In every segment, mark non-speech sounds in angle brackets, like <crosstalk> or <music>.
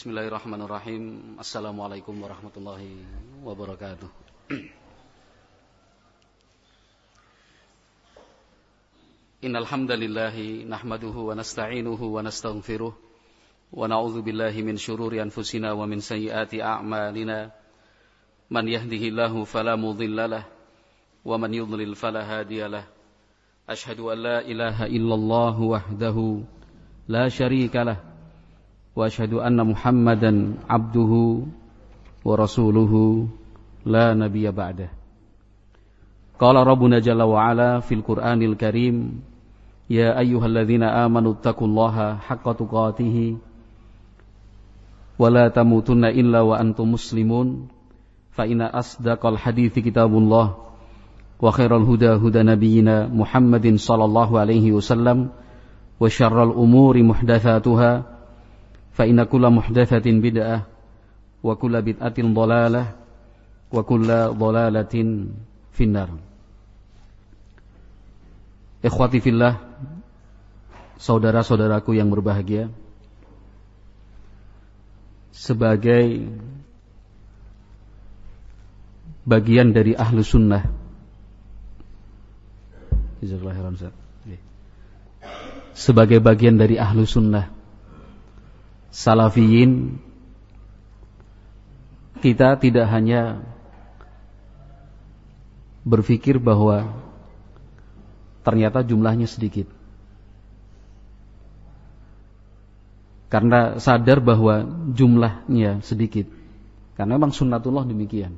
Bismillahirrahmanirrahim. Assalamualaikum warahmatullahi wabarakatuh. <clears throat> Innal hamdalillah nahmaduhu wa nasta'inuhu wa nastaghfiruh wa na'udzu billahi min shururi anfusina wa min sayyiati a'malina. Man yahdihillahu fala mudhillalah wa man yudlil fala hadiyalah. Ashhadu an la ilaha illallah wahdahu la syarika lah وأشهد أن محمدا عبده ورسوله لا نبي بعده. قال ربنا جل وعلا في القرآن الكريم يا أيها الذين آمنوا اتقوا الله حق تقاته ولا تموتن إلا وأنتم مسلمون. فإن أصدق الحديث كتاب الله وخير الهدى هدى نبينا محمد صلى الله عليه وسلم وشر الأمور محدثاتها fa inna kulla muhdatsatin bid'ah wa kulla bid'atin dhalalah wa kulla dhalalatin finnar. Ikhwati fillah saudara-saudaraku yang berbahagia sebagai bagian dari ahlu sunnah. Sebagai bagian dari ahlu sunnah salafiyin kita tidak hanya berpikir bahwa ternyata jumlahnya sedikit. Karena sadar bahwa jumlahnya sedikit. Karena memang sunnatullah demikian.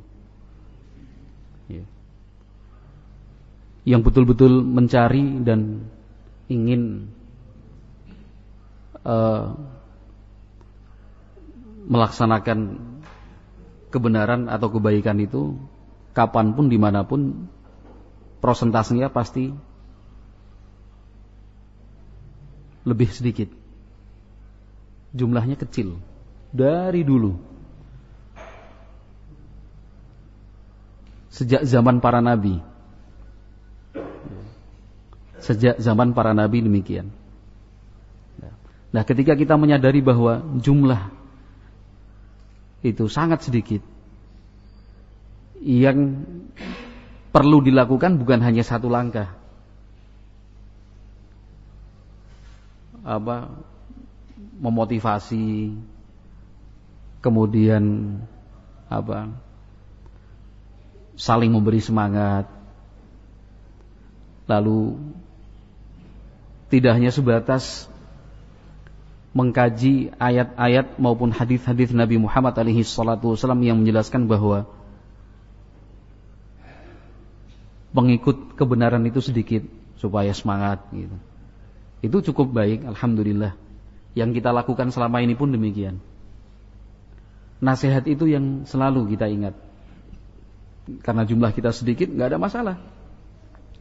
Ya. Yang betul-betul mencari dan ingin uh, melaksanakan kebenaran atau kebaikan itu kapan pun di mana pun prosentasenya pasti lebih sedikit. Jumlahnya kecil. Dari dulu. Sejak zaman para nabi. Sejak zaman para nabi demikian. Nah ketika kita menyadari bahwa jumlah itu sangat sedikit. Yang perlu dilakukan bukan hanya satu langkah. Apa memotivasi kemudian apa saling memberi semangat lalu tidak hanya sebatas mengkaji ayat-ayat maupun hadis-hadis Nabi Muhammad alaihi salatu wasallam yang menjelaskan bahwa pengikut kebenaran itu sedikit supaya semangat gitu. Itu cukup baik alhamdulillah. Yang kita lakukan selama ini pun demikian. Nasihat itu yang selalu kita ingat. Karena jumlah kita sedikit nggak ada masalah.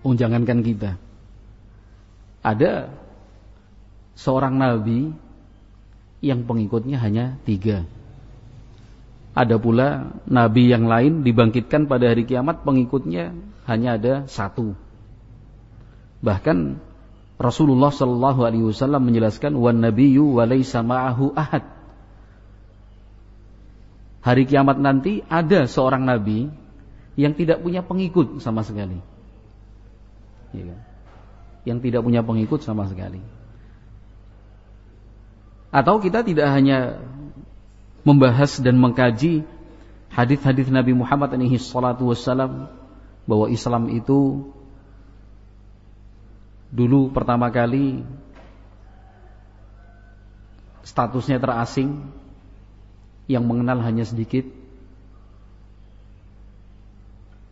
Oh, jangankan kita. Ada seorang nabi yang pengikutnya hanya tiga. Ada pula nabi yang lain dibangkitkan pada hari kiamat pengikutnya hanya ada satu. Bahkan Rasulullah Shallallahu Alaihi Wasallam menjelaskan wan nabiyyu walaysa ma'ahu ahad. Hari kiamat nanti ada seorang nabi yang tidak punya pengikut sama sekali. Ya kan? Yang tidak punya pengikut sama sekali. Atau kita tidak hanya membahas dan mengkaji hadis-hadis Nabi Muhammad alaihi salatu wassalam bahwa Islam itu dulu pertama kali statusnya terasing yang mengenal hanya sedikit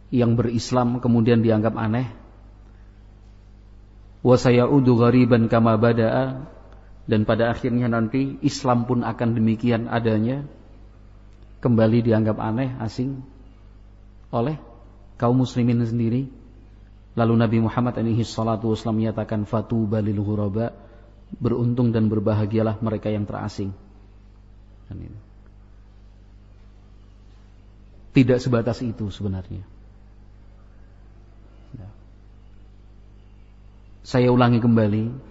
yang berislam kemudian dianggap aneh. Wa sayaudu ghariban kama bada'a dan pada akhirnya nanti Islam pun akan demikian adanya kembali dianggap aneh asing oleh kaum muslimin sendiri. Lalu Nabi Muhammad alaihi salatu wasallam menyatakan fatu balil ghuraba beruntung dan berbahagialah mereka yang terasing. Tidak sebatas itu sebenarnya. Ya. saya ulangi kembali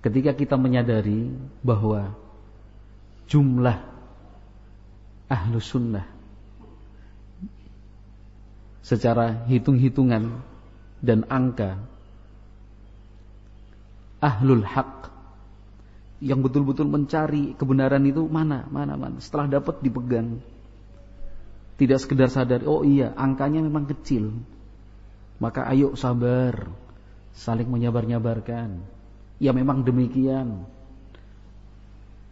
ketika kita menyadari bahwa jumlah ahlu sunnah secara hitung-hitungan dan angka ahlul haq yang betul-betul mencari kebenaran itu mana mana mana. Setelah dapat dipegang. Tidak sekedar sadar oh iya angkanya memang kecil. Maka ayo sabar saling menyabar-nyabarkan ya memang demikian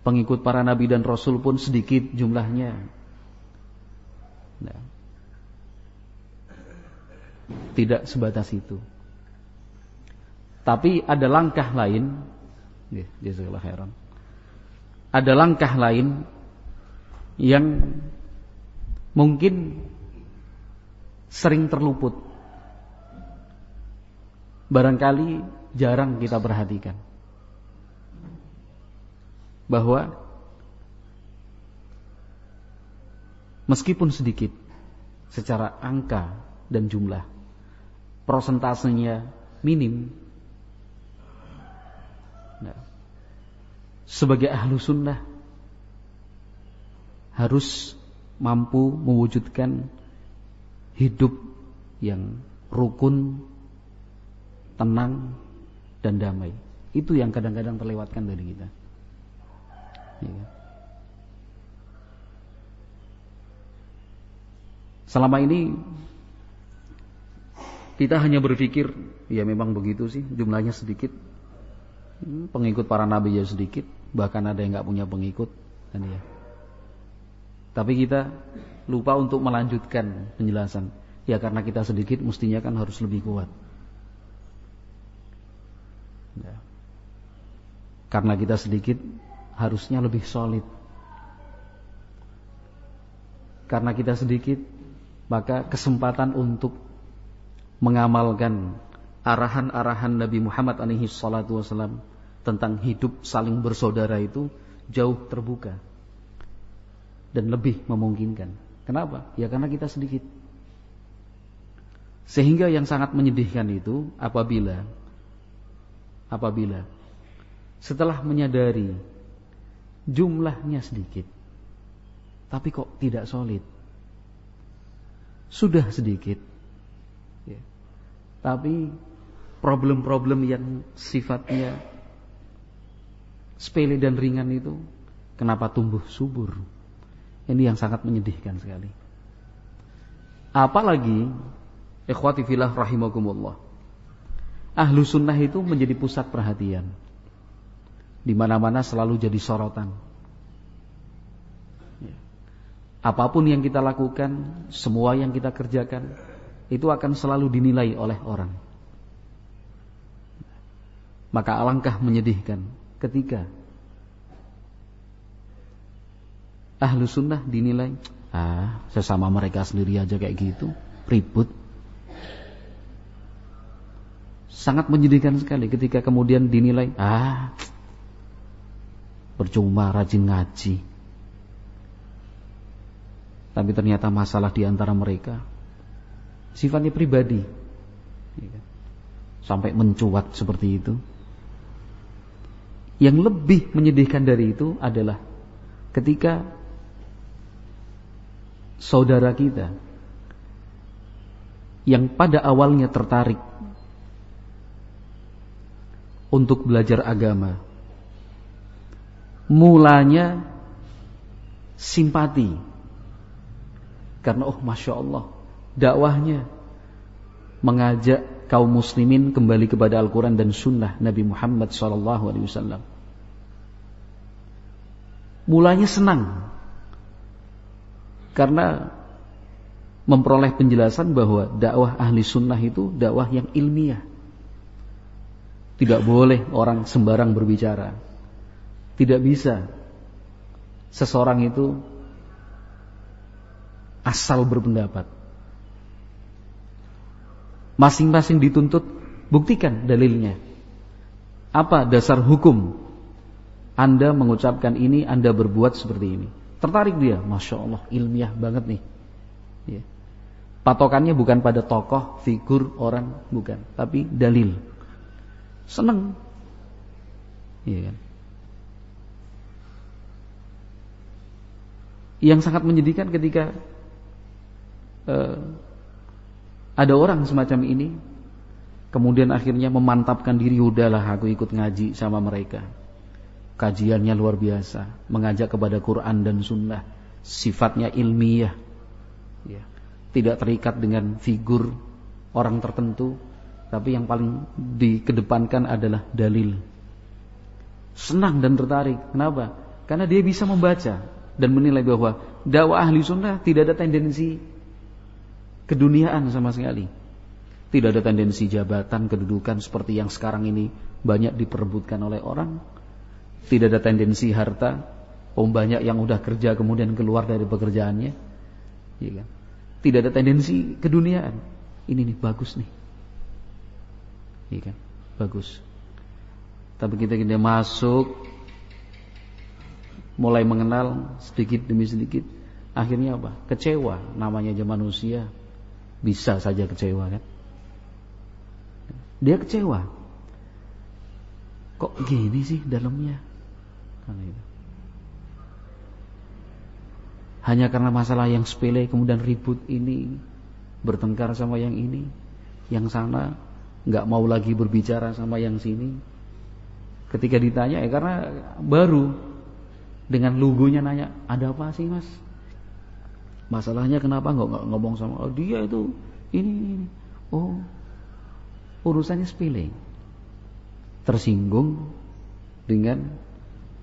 pengikut para nabi dan rasul pun sedikit jumlahnya nah, tidak sebatas itu. Tapi ada langkah lain, jazakallah khairan. Ada langkah lain yang mungkin sering terluput. Barangkali jarang kita perhatikan. Bahwa meskipun sedikit secara angka dan jumlah prosentasenya minim. Nah, sebagai ahlu sunnah harus mampu mewujudkan hidup yang rukun, tenang, dan damai. Itu yang kadang-kadang terlewatkan dari kita. Ya. Selama ini kita hanya berpikir, ya memang begitu sih, jumlahnya sedikit. Hmm, pengikut para nabi ya sedikit, bahkan ada yang nggak punya pengikut, kan ya. Tapi kita lupa untuk melanjutkan penjelasan. Ya karena kita sedikit, mestinya kan harus lebih kuat. Ya. Karena kita sedikit, harusnya lebih solid. Karena kita sedikit, maka kesempatan untuk mengamalkan arahan-arahan Nabi Muhammad alaihi salatu wasallam tentang hidup saling bersaudara itu jauh terbuka dan lebih memungkinkan. Kenapa? Ya karena kita sedikit. Sehingga yang sangat menyedihkan itu apabila apabila setelah menyadari jumlahnya sedikit tapi kok tidak solid. Sudah sedikit tapi problem-problem yang sifatnya sepele dan ringan itu kenapa tumbuh subur? Ini yang sangat menyedihkan sekali. Apalagi ikhwati filah rahimakumullah. Ahlu sunnah itu menjadi pusat perhatian. Di mana-mana selalu jadi sorotan. Ya. Apa pun yang kita lakukan, semua yang kita kerjakan, itu akan selalu dinilai oleh orang. Maka alangkah menyedihkan ketika ahlu sunnah dinilai ah sesama mereka sendiri aja kayak gitu ribut sangat menyedihkan sekali ketika kemudian dinilai ah percuma rajin ngaji tapi ternyata masalah di antara mereka sifatnya pribadi. Sampai mencuat seperti itu. Yang lebih menyedihkan dari itu adalah ketika saudara kita yang pada awalnya tertarik untuk belajar agama mulanya simpati karena oh masya Allah dakwahnya mengajak kaum muslimin kembali kepada Al-Quran dan Sunnah Nabi Muhammad SAW. Mulanya senang karena memperoleh penjelasan bahwa dakwah ahli sunnah itu dakwah yang ilmiah. Tidak boleh orang sembarang berbicara. Tidak bisa seseorang itu asal berpendapat. Masing-masing dituntut buktikan dalilnya. Apa dasar hukum Anda mengucapkan ini, Anda berbuat seperti ini. Tertarik dia, Masya Allah ilmiah banget nih. Ya. Patokannya bukan pada tokoh, figur, orang, bukan. Tapi dalil. Seneng. Iya kan? Yang sangat menyedihkan ketika uh, ada orang semacam ini kemudian akhirnya memantapkan diri udahlah aku ikut ngaji sama mereka. Kajiannya luar biasa, mengajak kepada Quran dan Sunnah, sifatnya ilmiah, ya. tidak terikat dengan figur orang tertentu, tapi yang paling dikedepankan adalah dalil. Senang dan tertarik. Kenapa? Karena dia bisa membaca dan menilai bahwa dakwah ahli sunnah tidak ada tendensi keduniaan sama sekali. Tidak ada tendensi jabatan, kedudukan seperti yang sekarang ini banyak diperebutkan oleh orang. Tidak ada tendensi harta. Om banyak yang udah kerja kemudian keluar dari pekerjaannya. Ya kan? Tidak ada tendensi keduniaan. Ini nih bagus nih. Iya kan? Bagus. Tapi kita kita masuk mulai mengenal sedikit demi sedikit, akhirnya apa? Kecewa. Namanya aja manusia bisa saja kecewa kan? Dia kecewa. Kok gini sih dalamnya? Hanya karena masalah yang sepele kemudian ribut ini bertengkar sama yang ini, yang sana nggak mau lagi berbicara sama yang sini, Ketika ditanya ya karena baru dengan lugunya nanya, "Ada apa sih, Mas?" Masalahnya kenapa nggak ngomong sama oh, dia itu ini, ini. Oh, urusannya sepele. Tersinggung dengan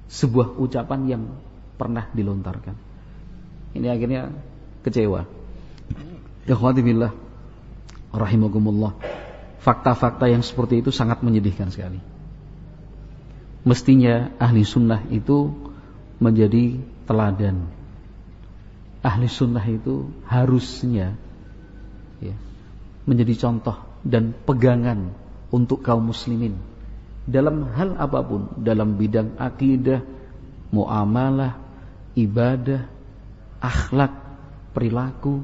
sebuah ucapan yang pernah dilontarkan. Ini akhirnya kecewa. Ikhwati billah rahimakumullah. Fakta-fakta yang seperti itu sangat menyedihkan sekali mestinya ahli sunnah itu menjadi teladan. Ahli sunnah itu harusnya ya, menjadi contoh dan pegangan untuk kaum muslimin dalam hal apa pun, dalam bidang akidah, muamalah, ibadah, akhlak, perilaku,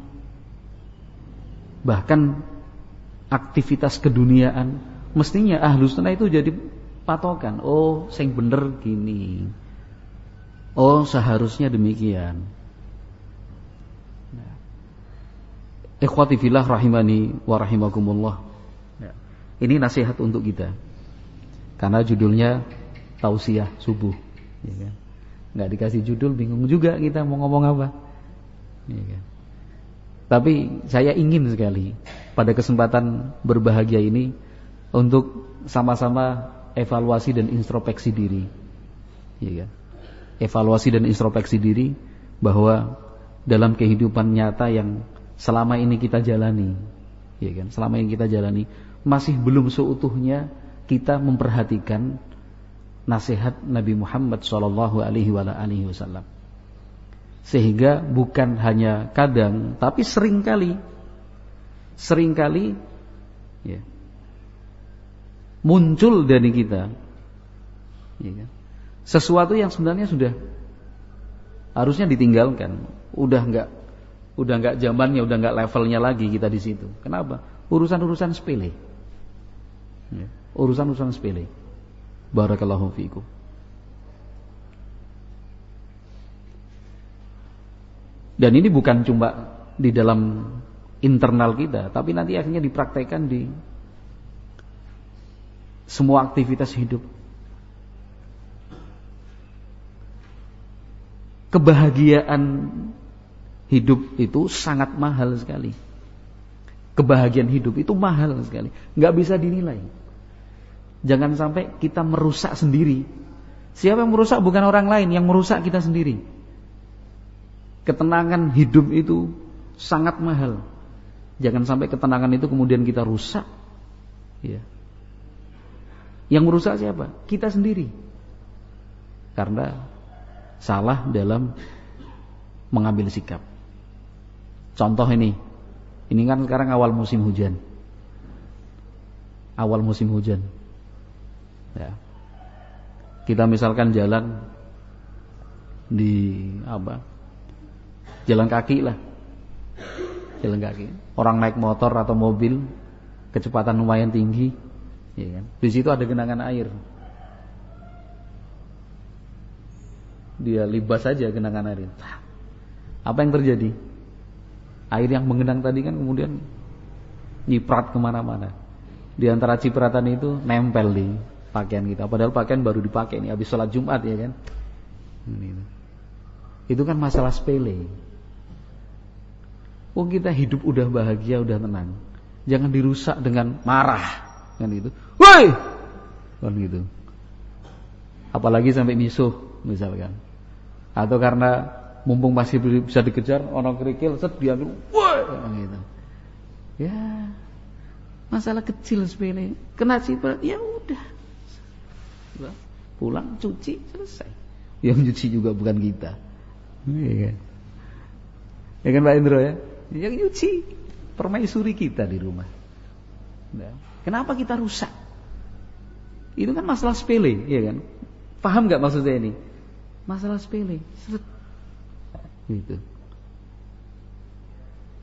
bahkan aktivitas keduniaan, mestinya ahlu sunnah itu jadi patokan. Oh, sing bener gini. Oh, seharusnya demikian. Nah. Ikhwati rahimani wa rahimakumullah. Ya. Ini nasihat untuk kita. Karena judulnya tausiah subuh, ya kan? Nggak dikasih judul bingung juga kita mau ngomong apa. Ya kan? Tapi saya ingin sekali pada kesempatan berbahagia ini untuk sama-sama evaluasi dan introspeksi diri. Ya kan? Evaluasi dan introspeksi diri bahwa dalam kehidupan nyata yang selama ini kita jalani, ya kan? Selama ini kita jalani masih belum seutuhnya kita memperhatikan nasihat Nabi Muhammad SAW alaihi wasallam. Sehingga bukan hanya kadang tapi sering kali. Seringkali ya, muncul dari kita. Ya kan? sesuatu yang sebenarnya sudah harusnya ditinggalkan. Udah nggak udah nggak zamannya udah nggak levelnya lagi kita di situ. Kenapa? Urusan-urusan sepele. Ya. urusan-urusan sepele. Barakallahu fiikum dan ini bukan cuma di dalam internal kita tapi nanti akhirnya dipraktekkan di semua aktivitas hidup. Kebahagiaan hidup itu sangat mahal sekali. Kebahagiaan hidup itu mahal sekali, nggak bisa dinilai. Jangan sampai kita merusak sendiri. Siapa yang merusak bukan orang lain, yang merusak kita sendiri. Ketenangan hidup itu sangat mahal. Jangan sampai ketenangan itu kemudian kita rusak. Ya. Yang merusak siapa? Kita sendiri. Karena salah dalam mengambil sikap. Contoh ini. Ini kan sekarang awal musim hujan. Awal musim hujan. Ya. Kita misalkan jalan di apa? Jalan kaki lah. Jalan kaki. Orang naik motor atau mobil kecepatan lumayan tinggi Ya kan? Di situ ada genangan air. Dia libas saja genangan air. Apa yang terjadi? Air yang mengenang tadi kan kemudian nyiprat ke mana-mana. Di antara cipratan itu nempel di pakaian kita. Padahal pakaian baru dipakai ini habis sholat Jumat ya kan. Itu kan masalah sepele. Oh kita hidup udah bahagia, udah tenang. Jangan dirusak dengan marah kan itu. Woi! Kan gitu. Apalagi sampai misuh misalkan. Atau karena mumpung masih bisa dikejar orang kerikil set diambil woi kan gitu. Ya, masalah kecil sepele. Kena ciprat, ya udah. Pulang cuci selesai. Yang cuci juga bukan kita. Iya kan? Ya kan Pak Indro ya? Yang nyuci permaisuri kita di rumah. Nah, kenapa kita rusak? Itu kan masalah sepele, ya kan? Paham nggak maksudnya ini? Masalah sepele. Gitu.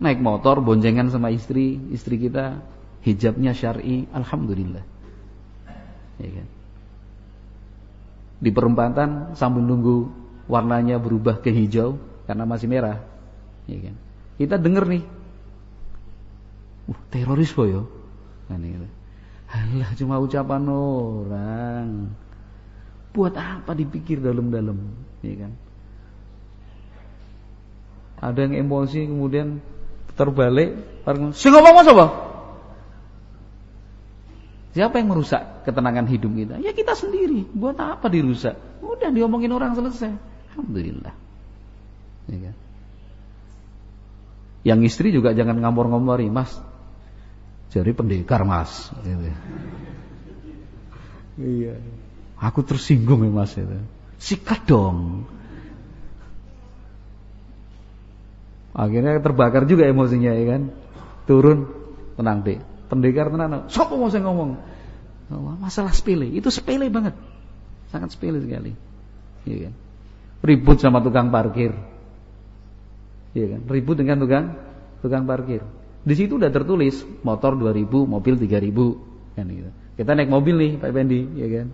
Naik motor boncengan sama istri, istri kita hijabnya syar'i, alhamdulillah. Ya kan? Di perempatan sambil nunggu warnanya berubah ke hijau karena masih merah. Ya kan? Kita denger nih. Uh, teroris boyo. Kan gitu. Halah cuma ucapan orang. Buat apa dipikir dalam-dalam, ya kan? Ada yang emosi kemudian terbalik, sing ngomong apa? Siapa yang merusak ketenangan hidup kita? Ya kita sendiri. Buat apa dirusak? Udah diomongin orang selesai. Alhamdulillah. Ya kan? Yang istri juga jangan ngomor-ngomori, Mas. Jadi pendekar, Mas. Gitu. Iya. Aku tersinggung ya, Mas itu. Sikat dong. Akhirnya terbakar juga emosinya ya kan. Turun, tenang deh. Pendekar tenang. Sopo mau saya ngomong? Masalah sepele, itu sepele banget. Sangat sepele sekali. Iya kan? Ribut sama tukang parkir. Iya kan? Ribut dengan tukang tukang parkir. Di situ udah tertulis motor 2000, mobil 3000 kan gitu. Kita naik mobil nih Pak Pendi, ya kan.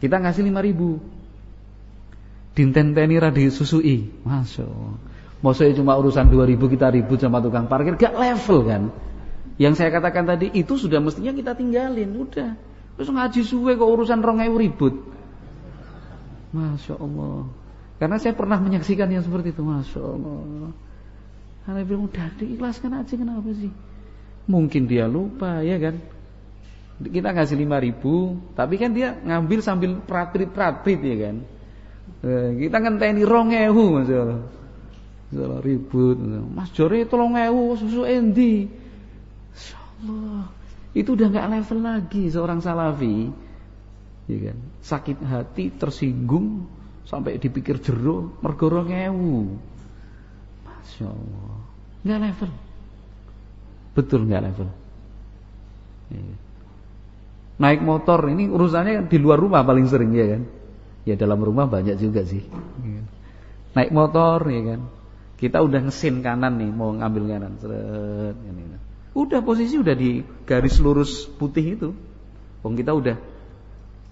Kita ngasih 5000. Dinten-teni ra disusui. Masya Allah. Maksudnya cuma urusan 2000 kita ribut sama tukang parkir, gak level kan. Yang saya katakan tadi itu sudah mestinya kita tinggalin, udah. Terus ngaji suwe kok urusan 2000 ribut. Masya Allah. Karena saya pernah menyaksikan yang seperti itu, Masya Allah. Karena bilang udah diikhlaskan aja kenapa sih? Mungkin dia lupa ya kan. Kita ngasih lima ribu, tapi kan dia ngambil sambil pratrit-pratrit ya kan. Eh, kita ngenteni rong ewu mas Salah ribut. Mas Jore tolong ewu susu endi. Allah. Itu udah nggak level lagi seorang salafi. Ya kan? Sakit hati, tersinggung sampai dipikir jero mergo rong ewu. Masya Allah. Nggak level. Betul nggak level. Iya. Naik motor ini urusannya di luar rumah paling sering ya kan. Ya dalam rumah banyak juga sih. Iya. Naik motor ya kan. Kita udah ngesin kanan nih mau ngambil kanan. Seret, Udah posisi udah di garis lurus putih itu. Wong kita udah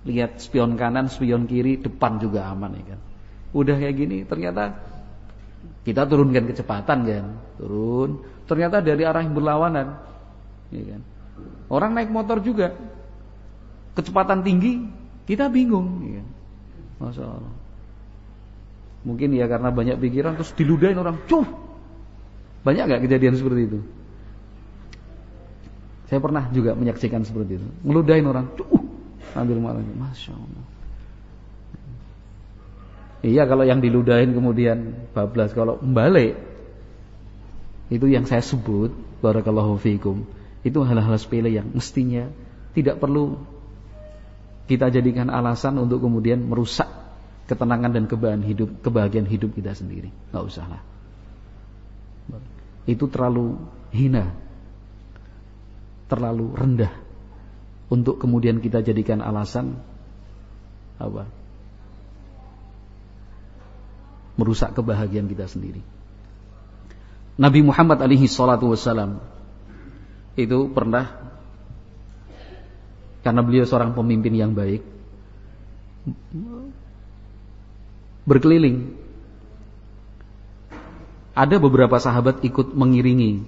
lihat spion kanan, spion kiri, depan juga aman ya kan. Udah kayak gini ternyata kita turunkan kecepatan kan, turun. Ternyata dari arah yang berlawanan, ya kan. Orang naik motor juga, kecepatan tinggi, kita bingung. Ya kan? Masya Allah. Mungkin ya karena banyak pikiran terus diludahin orang, cuh. Banyak nggak kejadian seperti itu? Saya pernah juga menyaksikan seperti itu. Ngeludahin orang, cuh, ambil malah, masya Allah. Iya kalau yang diludahin kemudian bablas. Kalau balik itu yang saya sebut barakallahu fikum itu hal-hal sepele yang mestinya tidak perlu kita jadikan alasan untuk kemudian merusak ketenangan dan kebahagiaan hidup kebahagiaan hidup kita sendiri. Nggak usah lah. Itu terlalu hina. Terlalu rendah untuk kemudian kita jadikan alasan apa merusak kebahagiaan kita sendiri. Nabi Muhammad alaihi salatu wasalam itu pernah karena beliau seorang pemimpin yang baik berkeliling ada beberapa sahabat ikut mengiringi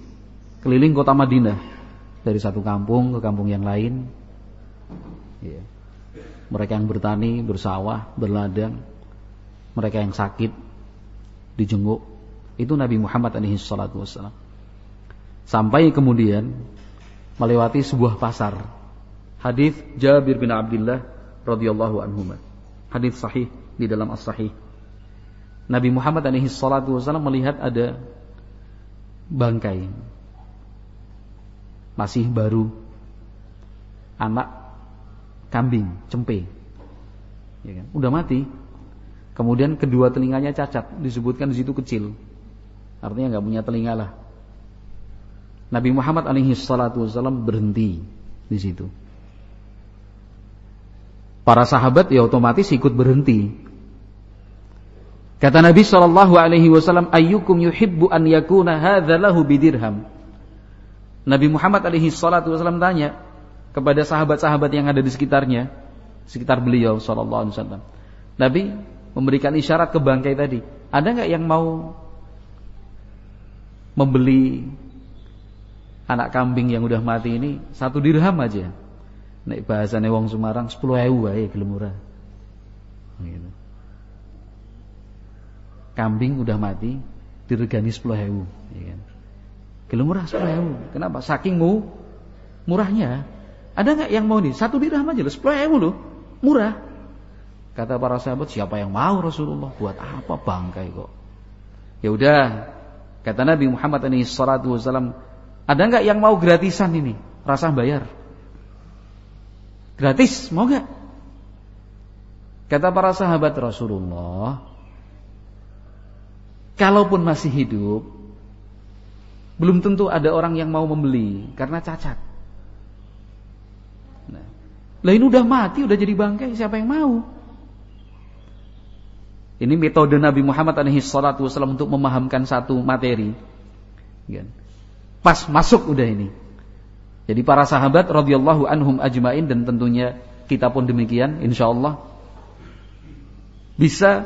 keliling kota Madinah dari satu kampung ke kampung yang lain. Ya. Mereka yang bertani, bersawah, berladang, mereka yang sakit dijenguk, itu Nabi Muhammad alaihi. Sampai kemudian melewati sebuah pasar. Hadis Jabir bin Abdullah radhiyallahu anhu. Hadis sahih di dalam As-Sahih. Nabi Muhammad alaihi melihat ada bangkai masih baru anak kambing cempe. Ya kan? udah mati. Kemudian kedua telinganya cacat disebutkan di situ kecil. Artinya nggak punya telinga lah. Nabi Muhammad alaihi salatu wasallam berhenti di situ. Para sahabat ya otomatis ikut berhenti. Kata Nabi Shallallahu Alaihi Wasallam, ayyukum yuhibbu an yakuna hadza lahu bidirham. Nabi Muhammad Alaihi Wasallam tanya kepada sahabat-sahabat yang ada di sekitarnya, sekitar beliau Shallallahu Alaihi Wasallam. Nabi memberikan isyarat ke bangkai tadi. Ada nggak yang mau membeli anak kambing yang udah mati ini satu dirham aja? Nek bahasane wong Semarang sepuluh ewu wae gelem ora. Gitu kambing udah mati diregani sepuluh hewu ya kan? Kalau murah sepuluh hewu kenapa? saking mu murahnya ada nggak yang mau nih? Satu dirham aja sepuluh hewu loh. Murah. Kata para sahabat siapa yang mau Rasulullah? Buat apa bangkai kok? Ya udah kata Nabi Muhammad SAW ada nggak yang mau gratisan ini? Rasa bayar. Gratis mau nggak? Kata para sahabat Rasulullah Kalaupun masih hidup, belum tentu ada orang yang mau membeli karena cacat. Ini udah mati, udah jadi bangkai, siapa yang mau? Ini metode Nabi Muhammad SAW untuk memahamkan satu materi. Kan? Pas masuk udah ini. Jadi para sahabat radhiyallahu anhum ajmain dan tentunya kita pun demikian insyaallah bisa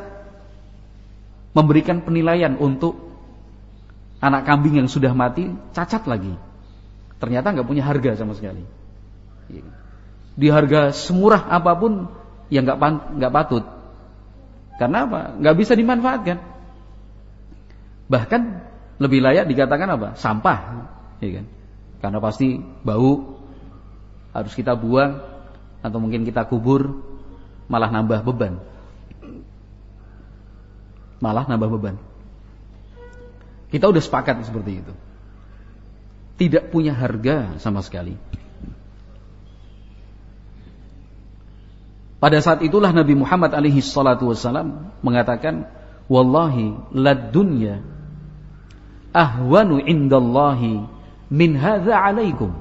memberikan penilaian untuk anak kambing yang sudah mati cacat lagi. Ternyata nggak punya harga sama sekali. Di harga semurah apa pun yang nggak nggak patut. Karena apa? Nggak bisa dimanfaatkan. Bahkan lebih layak dikatakan apa? Sampah, ya kan? Karena pasti bau, harus kita buang atau mungkin kita kubur, malah nambah beban malah nambah beban. Kita udah sepakat seperti itu. Tidak punya harga sama sekali. Pada saat itulah Nabi Muhammad alaihi salatu wasallam mengatakan, "Wallahi lad dunya ahwanu indallahi min hadza alaikum."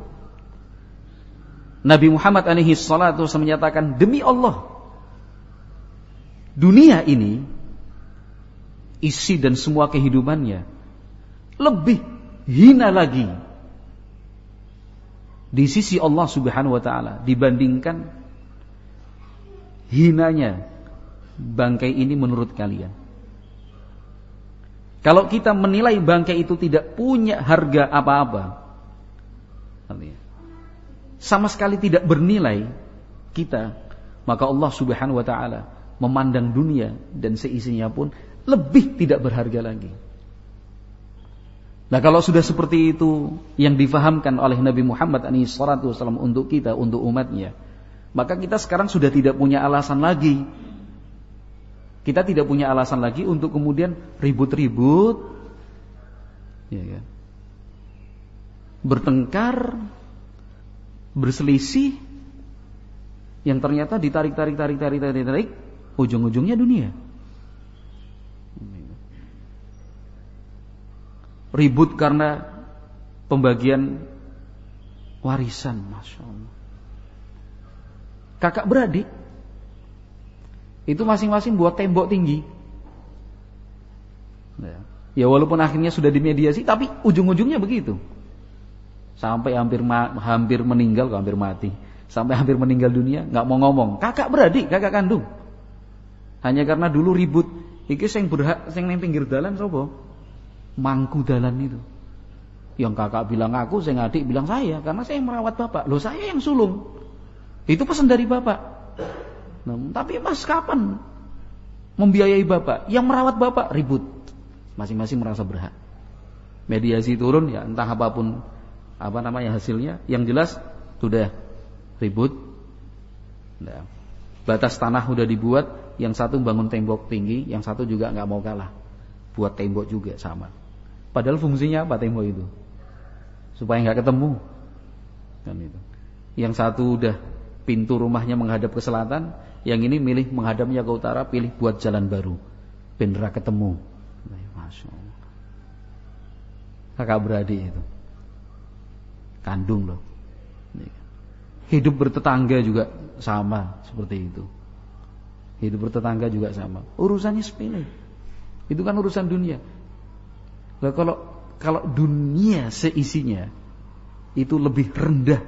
Nabi Muhammad alaihi salatu wasallam menyatakan, "Demi Allah, dunia ini isi dan semua kehidupannya lebih hina lagi di sisi Allah Subhanahu wa taala dibandingkan hinanya bangkai ini menurut kalian. Kalau kita menilai bangkai itu tidak punya harga apa-apa, sama sekali tidak bernilai kita, maka Allah Subhanahu wa taala memandang dunia dan seisinya pun lebih tidak berharga lagi. Nah kalau sudah seperti itu yang difahamkan oleh Nabi Muhammad SAW untuk kita, untuk umatnya, maka kita sekarang sudah tidak punya alasan lagi. Kita tidak punya alasan lagi untuk kemudian ribut-ribut, ya kan? bertengkar, berselisih, yang ternyata ditarik-tarik, tarik-tarik, tarik-tarik, ujung-ujungnya dunia. ribut karena pembagian warisan, masya Allah. Kakak beradik itu masing-masing buat tembok tinggi. Ya. ya walaupun akhirnya sudah dimediasi, tapi ujung-ujungnya begitu. Sampai hampir hampir meninggal, hampir mati. Sampai hampir meninggal dunia, nggak mau ngomong. Kakak beradik, kakak kandung. Hanya karena dulu ribut, iki sing berhak sing neng pinggir dalan sobo mangku dalan itu. Yang kakak bilang aku, saya adik bilang saya, karena saya yang merawat bapak. Loh saya yang sulung. Itu pesan dari bapak. Nah, tapi mas kapan membiayai bapak? Yang merawat bapak ribut. Masing-masing merasa berhak. Mediasi turun ya entah apa pun apa namanya hasilnya. Yang jelas sudah ribut. Nah, batas tanah sudah dibuat. Yang satu bangun tembok tinggi, yang satu juga nggak mau kalah. Buat tembok juga sama. Padahal fungsinya apa tembok itu? Supaya nggak ketemu. Kan itu. Yang satu udah pintu rumahnya menghadap ke selatan, yang ini milih menghadapnya ke utara, pilih buat jalan baru. Bendera ketemu. Masya Allah. Kakak beradik itu. Kandung loh. Hidup bertetangga juga sama seperti itu. Hidup bertetangga juga sama. Urusannya sepele. Itu kan urusan dunia. Nah, kalau kalau dunia seisinya itu lebih rendah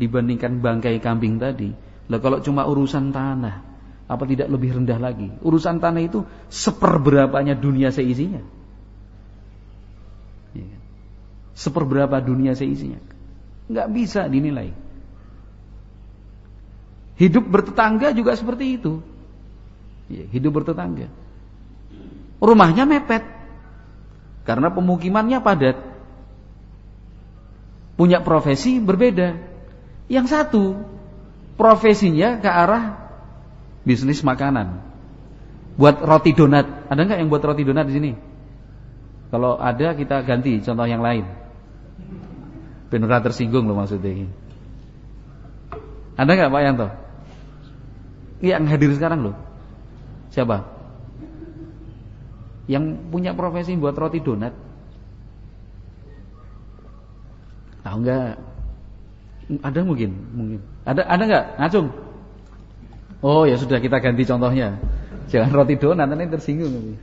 dibandingkan bangkai kambing tadi. Lah kalau cuma urusan tanah, apa tidak lebih rendah lagi? Urusan tanah itu seperberapanya dunia seisinya. Ya kan? Seperberapa dunia seisinya. Nggak bisa dinilai. Hidup bertetangga juga seperti itu. Ya, hidup bertetangga. Rumahnya mepet. Karena pemukimannya padat. Punya profesi berbeda. Yang satu, profesinya ke arah bisnis makanan. Buat roti donat. Ada nggak yang buat roti donat di sini? Kalau ada kita ganti contoh yang lain. Benar tersinggung loh maksudnya. Ada nggak Pak Yanto? Yang hadir sekarang loh. Siapa? Yang punya profesi buat roti donat. Tahu nggak? Ada mungkin, mungkin. Ada ada nggak? Ngacung. Oh ya sudah kita ganti contohnya. Jangan roti donat nanti tersinggung.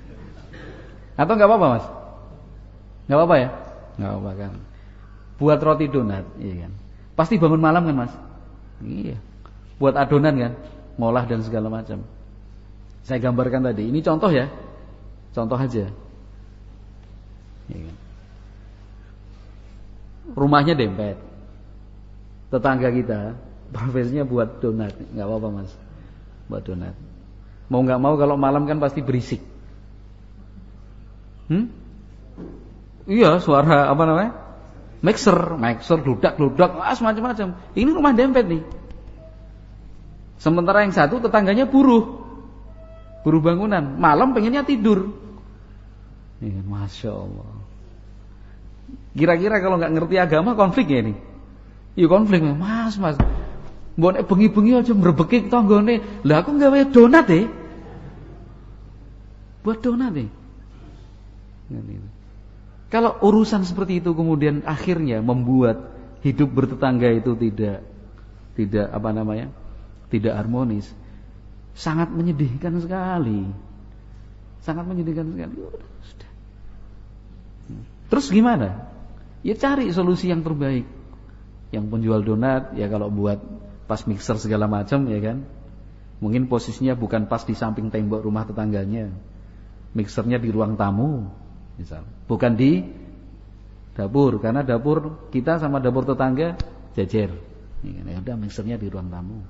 Atau nggak apa-apa mas? Nggak apa-apa ya? Nggak apa-apa kan. Buat roti donat, iya kan. Pasti bangun malam kan mas? Iya. Buat adonan kan? ngolah dan segala macam. Saya gambarkan tadi. Ini contoh ya. Contoh aja. Ya kan? Rumahnya dempet. Tetangga kita <laughs> profesinya buat donat, nggak apa-apa mas, buat donat. Mau nggak mau kalau malam kan pasti berisik. Hmm? Iya suara apa namanya? Mixer, mixer, dudak, dudak, ah, macam-macam. Ini rumah dempet nih. Sementara yang satu tetangganya buruh. Buruh bangunan. Malam pengennya tidur. Ya, Masya Allah. Kira-kira kalau nggak ngerti agama konflik ya ini. Iya konflik mas mas. Mbok bengi-bengi aja mbrebeki tanggane. Lah aku gawe donat deh. Buat donat deh. Kalau urusan seperti itu kemudian akhirnya membuat hidup bertetangga itu tidak tidak apa namanya tidak harmonis, sangat menyedihkan sekali. Sangat menyedihkan sekali. sudah. Terus gimana? Ya cari solusi yang terbaik. Yang penjual donat ya kalau buat pas mixer segala macam ya kan. Mungkin posisinya bukan pas di samping tembok rumah tetangganya. Mixernya di ruang tamu misal. Bukan di dapur karena dapur kita sama dapur tetangga jajar. Ya udah mixernya di ruang tamu.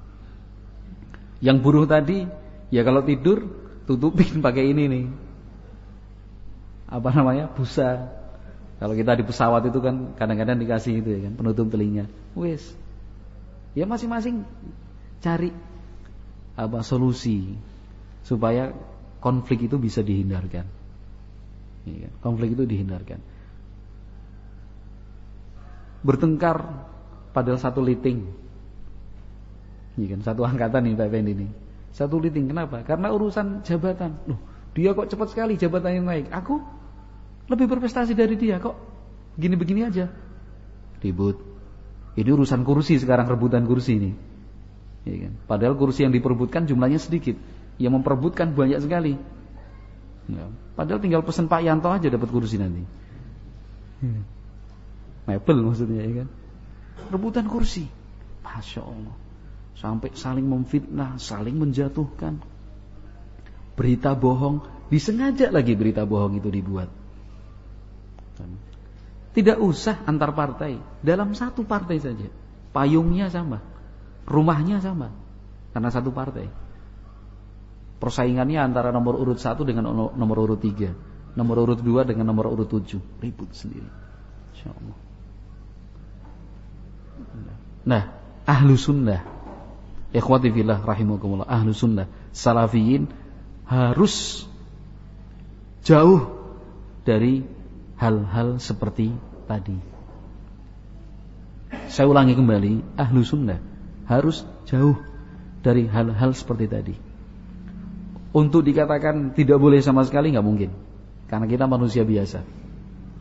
Yang buruh tadi, ya kalau tidur tutupin <laughs> pakai ini nih. Apa namanya? Busa. Kalau kita di pesawat itu kan kadang-kadang dikasih itu ya kan, penutup telinga. Wes. Ya masing-masing cari apa solusi supaya konflik itu bisa dihindarkan. Ya, konflik itu dihindarkan. Bertengkar padahal satu liting Iya kan satu angkatan nih Pak ini. Satu liting kenapa? Karena urusan jabatan. Loh, dia kok cepat sekali jabatan yang naik. Aku lebih berprestasi dari dia kok. Begini-begini aja. Ribut. Ini urusan kursi sekarang rebutan kursi ini. Ya kan? Padahal kursi yang diperbutkan jumlahnya sedikit. Yang memperebutkan banyak sekali. Ya. Padahal tinggal pesan Pak Yanto aja dapat kursi nanti. Hmm. Mebel maksudnya ya kan. Rebutan kursi. Masya Allah sampai saling memfitnah, saling menjatuhkan. Berita bohong, disengaja lagi berita bohong itu dibuat. Tidak usah antar partai, dalam satu partai saja. Payungnya sama, rumahnya sama, karena satu partai. Persaingannya antara nomor urut satu dengan nomor urut tiga, nomor urut dua dengan nomor urut tujuh, ribut sendiri. Insya. Nah, ahlu sunnah, ikhwati fillah rahimakumullah, ahlu sunnah, salafiyin harus jauh dari hal-hal seperti tadi. Saya ulangi kembali, ahlu sunnah harus jauh dari hal-hal seperti tadi. Untuk dikatakan tidak boleh sama sekali nggak mungkin, karena kita manusia biasa,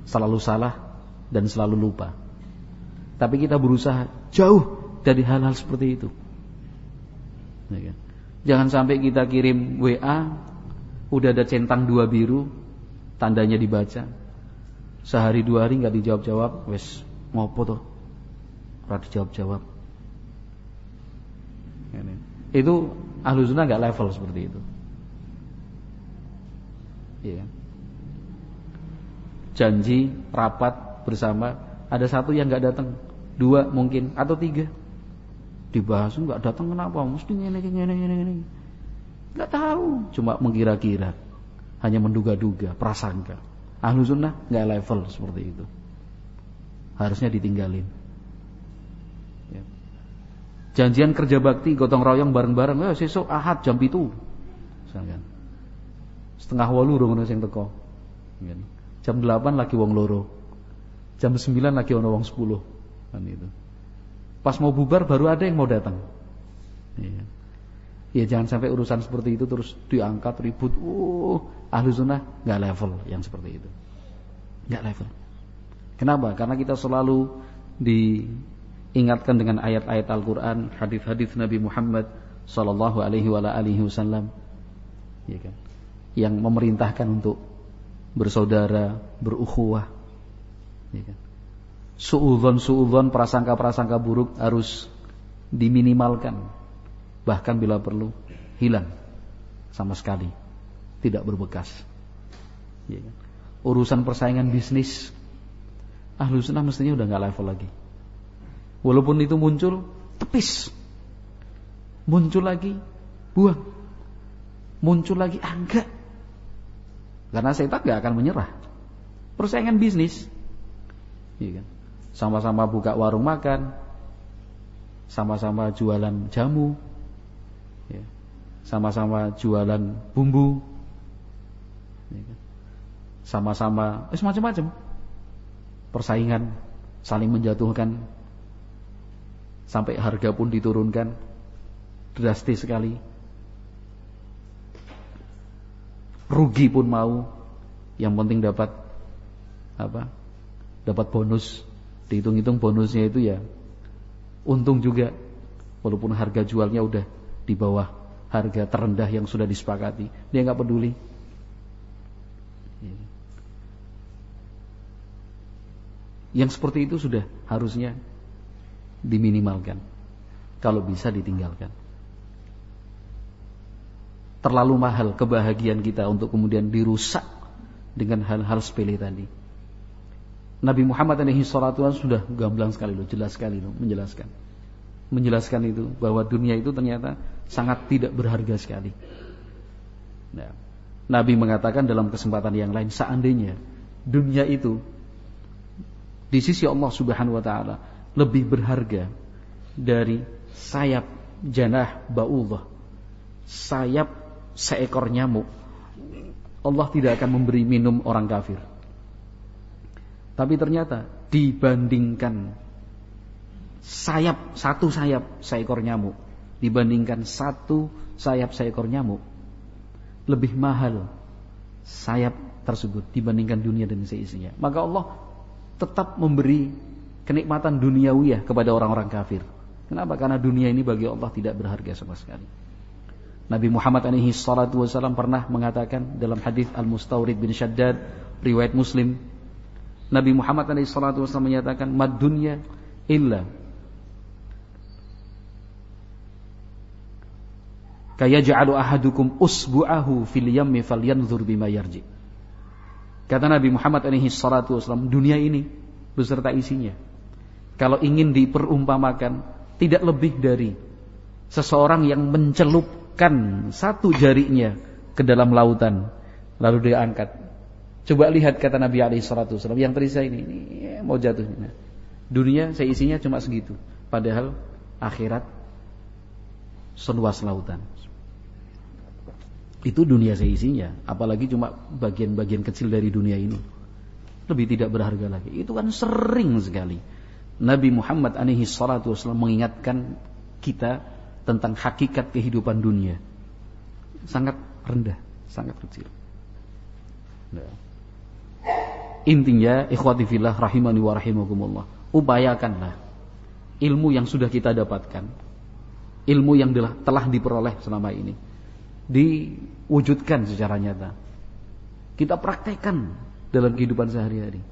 selalu salah dan selalu lupa. Tapi kita berusaha jauh dari hal-hal seperti itu. Ya kan? Jangan sampai kita kirim WA, udah ada centang dua biru, tandanya dibaca, Sehari dua hari nggak dijawab-jawab, wes ngopo tuh? Ora dijawab-jawab. Itu ahlu sunnah nggak level seperti itu. Iya. Janji rapat bersama, ada satu yang nggak datang, dua mungkin atau tiga. Dibahas nggak datang kenapa? Mesti ngene ngene ngene ngene. Nggak tahu, cuma mengira-kira, hanya menduga-duga, prasangka. Ahlu sunnah nggak level seperti itu. Harusnya ditinggalin. Ya. Janjian kerja bakti gotong royong bareng-bareng, eh sesuk ahad jam itu. Misalkan. Setengah walu dong sing teko. Ya. Jam 8 lagi wong loro. Jam 9 lagi ono wong 10. Kan itu. Pas mau bubar baru ada yang mau datang. Ya. Ya jangan sampai urusan seperti itu terus diangkat ribut. Uh, ahlu sunnah nggak level yang seperti itu. Nggak level. Kenapa? Karena kita selalu diingatkan dengan ayat-ayat Al-Quran, hadis-hadis Nabi Muhammad Sallallahu Alaihi Wasallam, ya kan? yang memerintahkan untuk bersaudara, berukhuwah, ya kan? Suudzon suudzon prasangka-prasangka buruk harus diminimalkan bahkan bila perlu hilang sama sekali. Tidak berbekas. Ya urusan persaingan bisnis ahlu sunnah mestinya udah nggak level lagi. Walaupun itu muncul tepis. Muncul lagi buang. Muncul lagi angga karena setan nggak akan menyerah. Persaingan bisnis. Ya kan? sama-sama buka warung makan sama-sama jualan jamu. Sama-sama jualan bumbu, sama-sama, eh, macam-macam, persaingan, saling menjatuhkan, sampai harga pun diturunkan, drastis sekali, rugi pun mau, yang penting dapat apa? Dapat bonus, dihitung-hitung bonusnya itu ya untung juga, walaupun harga jualnya udah di bawah harga terendah yang sudah disepakati. Dia nggak peduli. Yang seperti itu sudah harusnya diminimalkan. Kalau bisa ditinggalkan. Terlalu mahal kebahagiaan kita untuk kemudian dirusak dengan hal-hal sepele tadi. Nabi Muhammad SAW sudah gamblang sekali loh, jelas sekali loh menjelaskan menjelaskan itu bahwa dunia itu ternyata sangat tidak berharga sekali. Nah, Nabi mengatakan dalam kesempatan yang lain seandainya dunia itu di sisi Allah Subhanahu wa taala lebih berharga dari sayap janah baullah, sayap seekor nyamuk. Allah tidak akan memberi minum orang kafir. Tapi ternyata dibandingkan sayap satu sayap seekor nyamuk dibandingkan satu sayap seekor nyamuk lebih mahal sayap tersebut dibandingkan dunia dan seisinya. Maka Allah tetap memberi kenikmatan duniawiyah kepada orang-orang kafir. Kenapa? Karena dunia ini bagi Allah tidak berharga sama sekali. Nabi Muhammad alaihi salatu wasallam pernah mengatakan dalam hadis Al-Mustawrid bin Shaddad riwayat Muslim Nabi Muhammad alaihi salatu wasallam menyatakan mad dunya illa Kaya ja'alu ahadukum usbu'ahu fil yammi falyanzur bima yarji. Kata Nabi Muhammad alaihi salatu wasallam, dunia ini beserta isinya. Kalau ingin diperumpamakan, tidak lebih dari seseorang yang mencelupkan satu jarinya ke dalam lautan, lalu dia angkat. Coba lihat kata Nabi alaihi salatu wasallam, yang tersisa ini, ini mau jatuh. Nah, dunia isinya cuma segitu. Padahal akhirat seluas lautan. Itu dunia seisinya, apalagi cuma bagian-bagian kecil dari dunia ini. Lebih tidak berharga lagi. Itu kan sering sekali. Nabi Muhammad alaihi salatu wasallam mengingatkan kita tentang hakikat kehidupan dunia. Sangat rendah, sangat kecil. Nah. Intinya ikhwati fillah rahimani wa rahimakumullah. Upayakanlah ilmu yang sudah kita dapatkan. Ilmu yang telah diperoleh selama ini diwujudkan secara nyata. Kita praktekkan dalam kehidupan sehari-hari.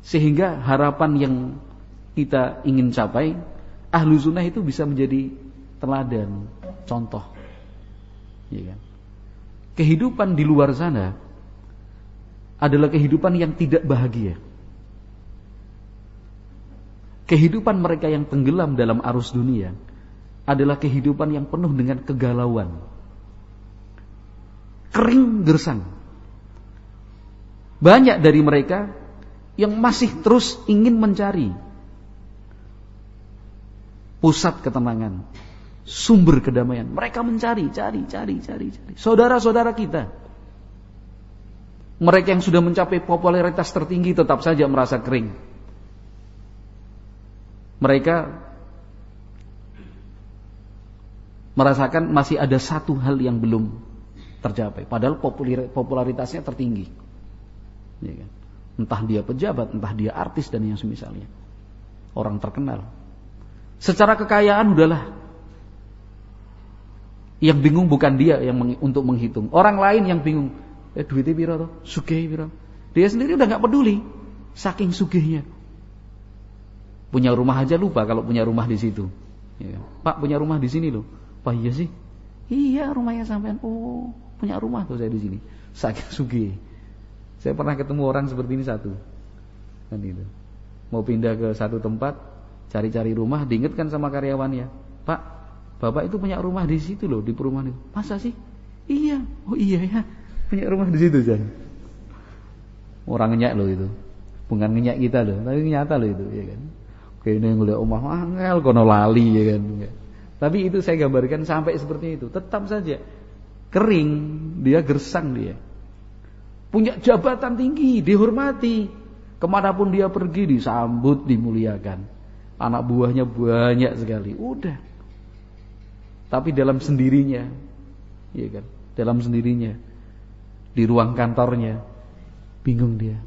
Sehingga harapan yang kita ingin capai, ahlu sunnah itu bisa menjadi teladan, contoh. Ya kan? Kehidupan di luar sana adalah kehidupan yang tidak bahagia. Kehidupan mereka yang tenggelam dalam arus dunia adalah kehidupan yang penuh dengan kegalauan, kering gersang. Banyak dari mereka yang masih terus ingin mencari pusat ketenangan, sumber kedamaian. Mereka mencari, cari, cari, cari, cari. Saudara-saudara kita, mereka yang sudah mencapai popularitas tertinggi tetap saja merasa kering. Mereka merasakan masih ada satu hal yang belum tercapai. Padahal popularitasnya tertinggi. Ya kan? Entah dia pejabat, entah dia artis dan yang semisalnya. Orang terkenal. Secara kekayaan udahlah. Yang bingung bukan dia yang meng, untuk menghitung. Orang lain yang bingung. Eh duitnya piro toh? Sugih piro? Dia sendiri udah nggak peduli. Saking sugihnya. Punya rumah aja lupa kalau punya rumah di situ. Ya. Pak punya rumah di sini loh. Pak iya sih? Iya rumahnya sampean. Oh punya rumah tuh saya di sini. Sakit <laughs> sugi. Saya pernah ketemu orang seperti ini satu. Kan itu. Mau pindah ke satu tempat, cari-cari rumah, diingatkan sama karyawannya. Pak, bapak itu punya rumah di situ loh, di perumahan itu. Masa sih? Iya. Oh iya ya. <laughs> Punya rumah di situ, Jan. Orang ngenyak loh itu. Bukan ngenyak kita loh, tapi nyata loh itu, ya kan. Kayak ini ngeliat omah angel kono lali ya kan. Tapi itu saya gambarkan sampai seperti itu. Tetap saja kering, dia gersang dia. Punya jabatan tinggi, dihormati. Ke mana pun dia pergi disambut, dimuliakan. Anak buahnya banyak sekali. Udah. Tapi dalam sendirinya, ya kan? Dalam sendirinya, di ruang kantornya, bingung dia.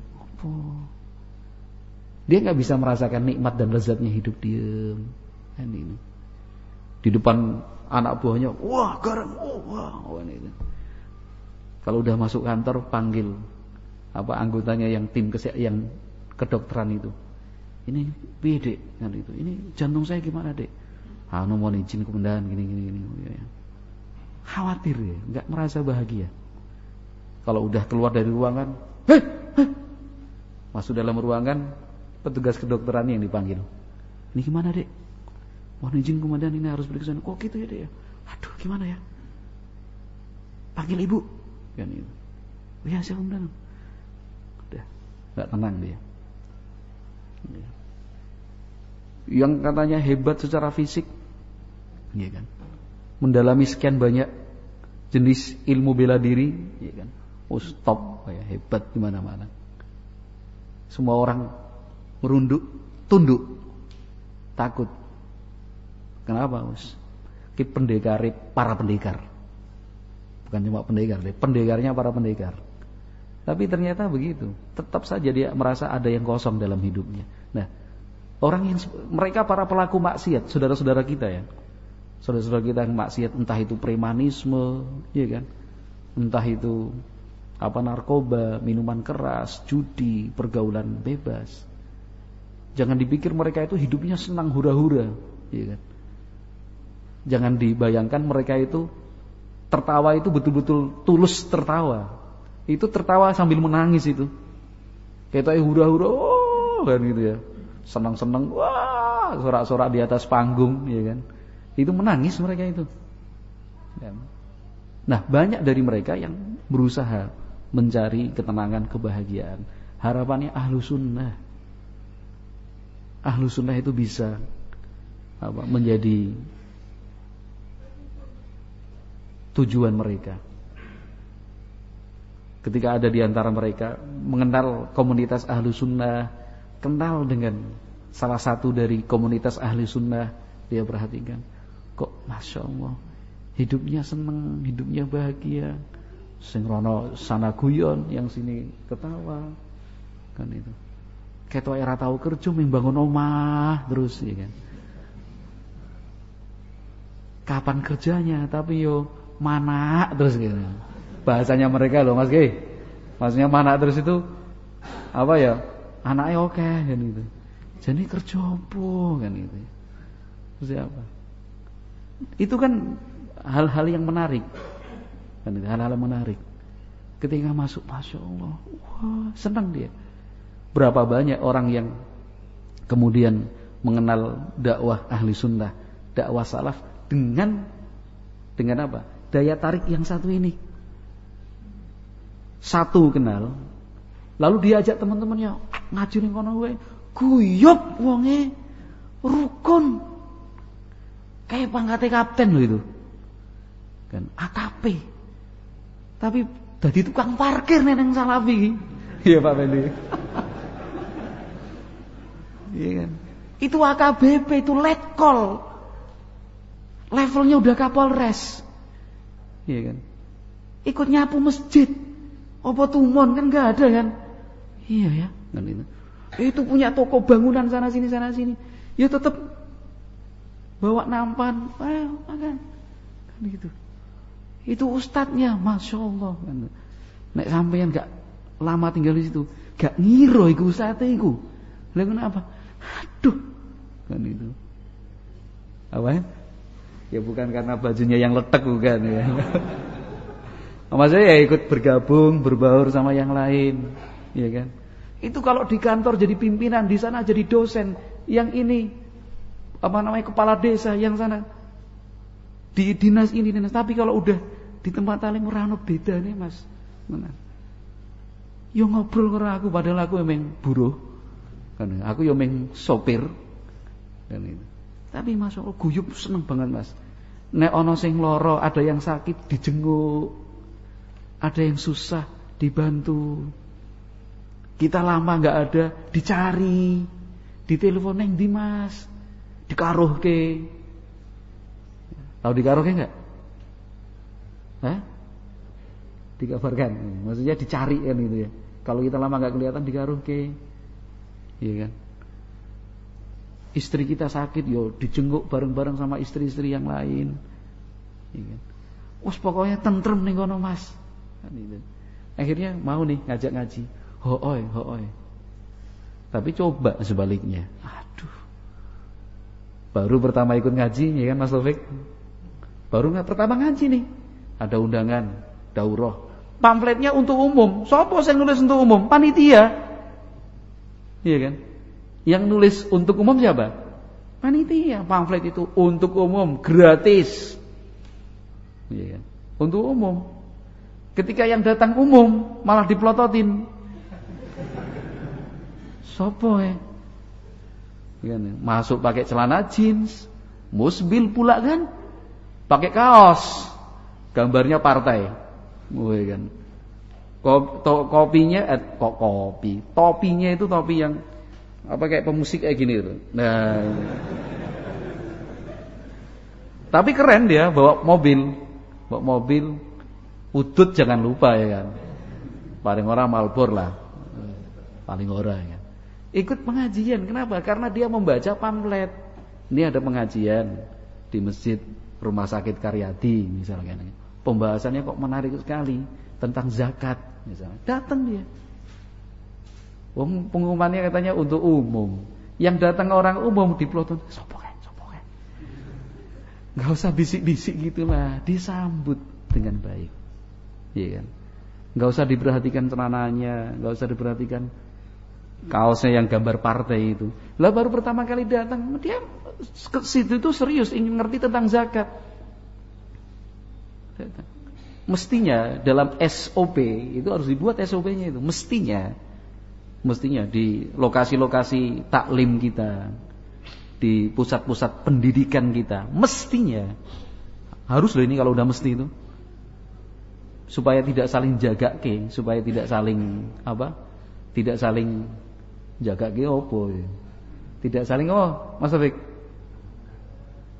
Dia nggak bisa merasakan nikmat dan lezatnya hidup diem. Kan ini. Di depan anak buahnya, wah garam, oh, wah, oh, ini. Kalau udah masuk kantor panggil apa anggotanya yang tim kesehatan yang kedokteran itu. Ini piye kan itu. Ini jantung saya gimana dek? Anu mau izin kemudahan gini gini gini. Ya, ya. Khawatir ya, nggak merasa bahagia. Kalau udah keluar dari ruangan, heh, heh. masuk dalam ruangan, petugas kedokteran yang dipanggil. Ini gimana dek? Mohon izin komandan ini harus pergi ke sana. Kok gitu ya dek ya? Aduh gimana ya? Panggil ibu. Kan itu. Ya siapa komandan. Udah, nggak tenang dia. Ya. Yang katanya hebat secara fisik, ya kan? Mendalami sekian banyak jenis ilmu bela diri, ya kan? Oh stop, ya hebat di mana-mana. Semua orang merunduk, tunduk, takut Kenapa, Mas? Ki pendekar para pendekar. Bukan cuma pendekar, pendekarnya para pendekar. Tapi ternyata begitu. Tetap saja dia merasa ada yang kosong dalam hidupnya. Nah, orang yang mereka para pelaku maksiat, saudara-saudara kita ya. Saudara-saudara kita yang maksiat entah itu premanisme, ya kan? Entah itu apa narkoba, minuman keras, judi, pergaulan bebas. Jangan dipikir mereka itu hidupnya senang hura-hura, ya kan? Jangan dibayangkan mereka itu tertawa itu betul-betul tulus tertawa. Itu tertawa sambil menangis itu. Ketoke hura-hura oh, kan gitu ya. Senang-senang wah, sorak-sorak di atas panggung ya kan. Itu menangis mereka itu. Ya. Nah, banyak dari mereka yang berusaha mencari ketenangan, kebahagiaan. Harapannya ahlu sunnah. Ahlu sunnah itu bisa apa, menjadi tujuan mereka. Ketika ada di antara mereka mengenal komunitas ahlu sunnah, kenal dengan salah satu dari komunitas ahli sunnah, dia perhatikan, kok masya Allah hidupnya seneng, hidupnya bahagia, sing rono sana guyon, yang sini ketawa, kan itu. Ketua era tahu kerja membangun omah terus ya kan. Kapan kerjanya? Tapi yo mana terus gitu. Bahasanya mereka loh Mas G. Maksudnya mana terus itu apa ya? Anaknya oke kan gitu. Jadi kerja apa kan gitu. Siapa? Itu kan hal-hal yang menarik. Kan hal-hal yang menarik. Ketika masuk Masya Allah Wah senang dia Berapa banyak orang yang Kemudian mengenal dakwah ahli sunnah Dakwah salaf Dengan Dengan apa? Daya tarik yang satu ini Satu kenal Lalu diajak teman-temannya Ngaji ning kono gue Guyop wonge Rukun Kayak pangkatnya kapten loh itu Kan AKP Tapi jadi tukang parkir neneng Salafi. <laughs> Iya Pak Fendi. Iya kan? Itu AKBP, itu letkol. Levelnya udah Kapolres. Iya kan? Ikut nyapu masjid. Apa tumon kan enggak ada kan? Iya ya, kan itu. Itu punya toko bangunan sana sini sana sini. Ya tetap bawa nampan, ayo makan. Kan gitu. Itu ustadznya, masya Allah. Nek sampeyan gak lama tinggal di situ, gak ngiro iku ustadze iku. Lah kenapa? Aduh, kan itu. Apa ya? Ya bukan karena bajunya yang letek bukan ya. <laughs> Maksudnya ya ikut bergabung, berbaur sama yang lain, ya kan? Itu kalau di kantor jadi pimpinan, di sana jadi dosen, yang ini apa namanya kepala desa, yang sana. Di dinas ini dinas. Tapi kalau udah di tempat talim merano beda nih mas. Mana yo ngobrol karo aku padahal aku emang buruh. Kan aku yo emang sopir. Kan itu. Tapi mas Allah guyup seneng banget mas nek ono sing loro ada yang sakit dijenguk ada yang susah dibantu kita lama nggak ada dicari di telepon neng di mas dikaruh ke Tahu dikaroke enggak? Hah? Dikabarkan. Maksudnya dicari kan gitu ya. Kalau kita lama nggak kelihatan dikaroke. Iya kan? Istri kita sakit yo dijenguk bareng-bareng sama istri-istri yang lain. Iya kan? Pokoknya tentrem nih kono Mas. Kan itu. Akhirnya mau nih ngajak ngaji. Hooi, hooi. Tapi coba sebaliknya. Aduh. Baru pertama ikut ngaji ya kan Mas Taufik? Baru nggak pertama ngaji nih. Ada undangan, daurah. Pamfletnya untuk umum. Sopo yang nulis untuk umum? Panitia. Iya kan? Yang nulis untuk umum siapa? Panitia. Pamflet itu untuk umum, gratis. Iya kan? Untuk umum. Ketika yang datang umum malah diplototin. Sopo ya? Iya kan? Masuk pakai celana jeans, musbil pula kan? pakai kaos gambarnya partai Woi kan kopinya eh, kopi topinya itu topi yang apa kayak pemusik kayak gini itu nah. Tapi keren dia bawa mobil. Bawa mobil udut jangan lupa ya kan. Paling orang malbor lah. Paling orang ya ikut pengajian kenapa? Karena dia membaca pamflet. Ini ada pengajian di masjid rumah sakit Karyadi misalnya. Pembahasannya kok menarik sekali tentang zakat misalnya. Datang dia pengumumannya katanya untuk umum yang datang orang umum di peloton sopokan sopokan nggak usah bisik-bisik gitulah disambut dengan baik iya kan nggak usah diperhatikan celananya nggak usah diperhatikan kaosnya yang gambar partai itu. Lah baru pertama kali datang dia ke situ itu serius ingin ngerti tentang zakat. Mestinya dalam SOP itu harus dibuat SOP-nya itu. Mestinya, mestinya di lokasi-lokasi taklim kita, di pusat-pusat pendidikan kita, mestinya harus loh ini kalau udah mesti itu supaya tidak saling jaga ke, supaya tidak saling apa, tidak saling jaga ke opo, ya. tidak saling oh Mas Taufik,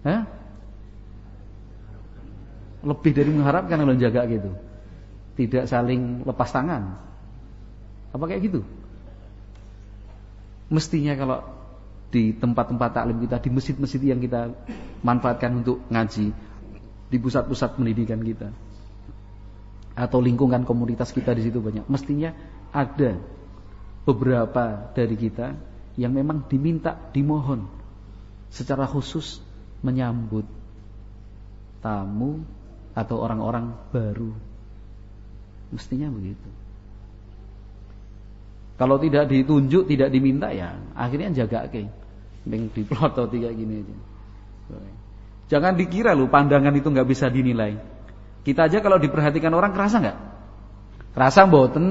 Hah? lebih dari mengharapkan kalau jaga gitu. Tidak saling lepas tangan. Apa kayak gitu? Mestinya kalau di tempat-tempat taklim kita, di masjid-masjid yang kita manfaatkan untuk ngaji, di pusat-pusat pendidikan kita, atau lingkungan komunitas kita di situ banyak, mestinya ada beberapa dari kita yang memang diminta, dimohon secara khusus menyambut tamu atau orang-orang baru. Mestinya begitu. Kalau tidak ditunjuk, tidak diminta ya akhirnya jaga ke. Meng diploto <laughs> tiga gini aja. Jangan dikira lu pandangan itu nggak bisa dinilai. Kita aja kalau diperhatikan orang kerasa nggak? Kerasa mboten.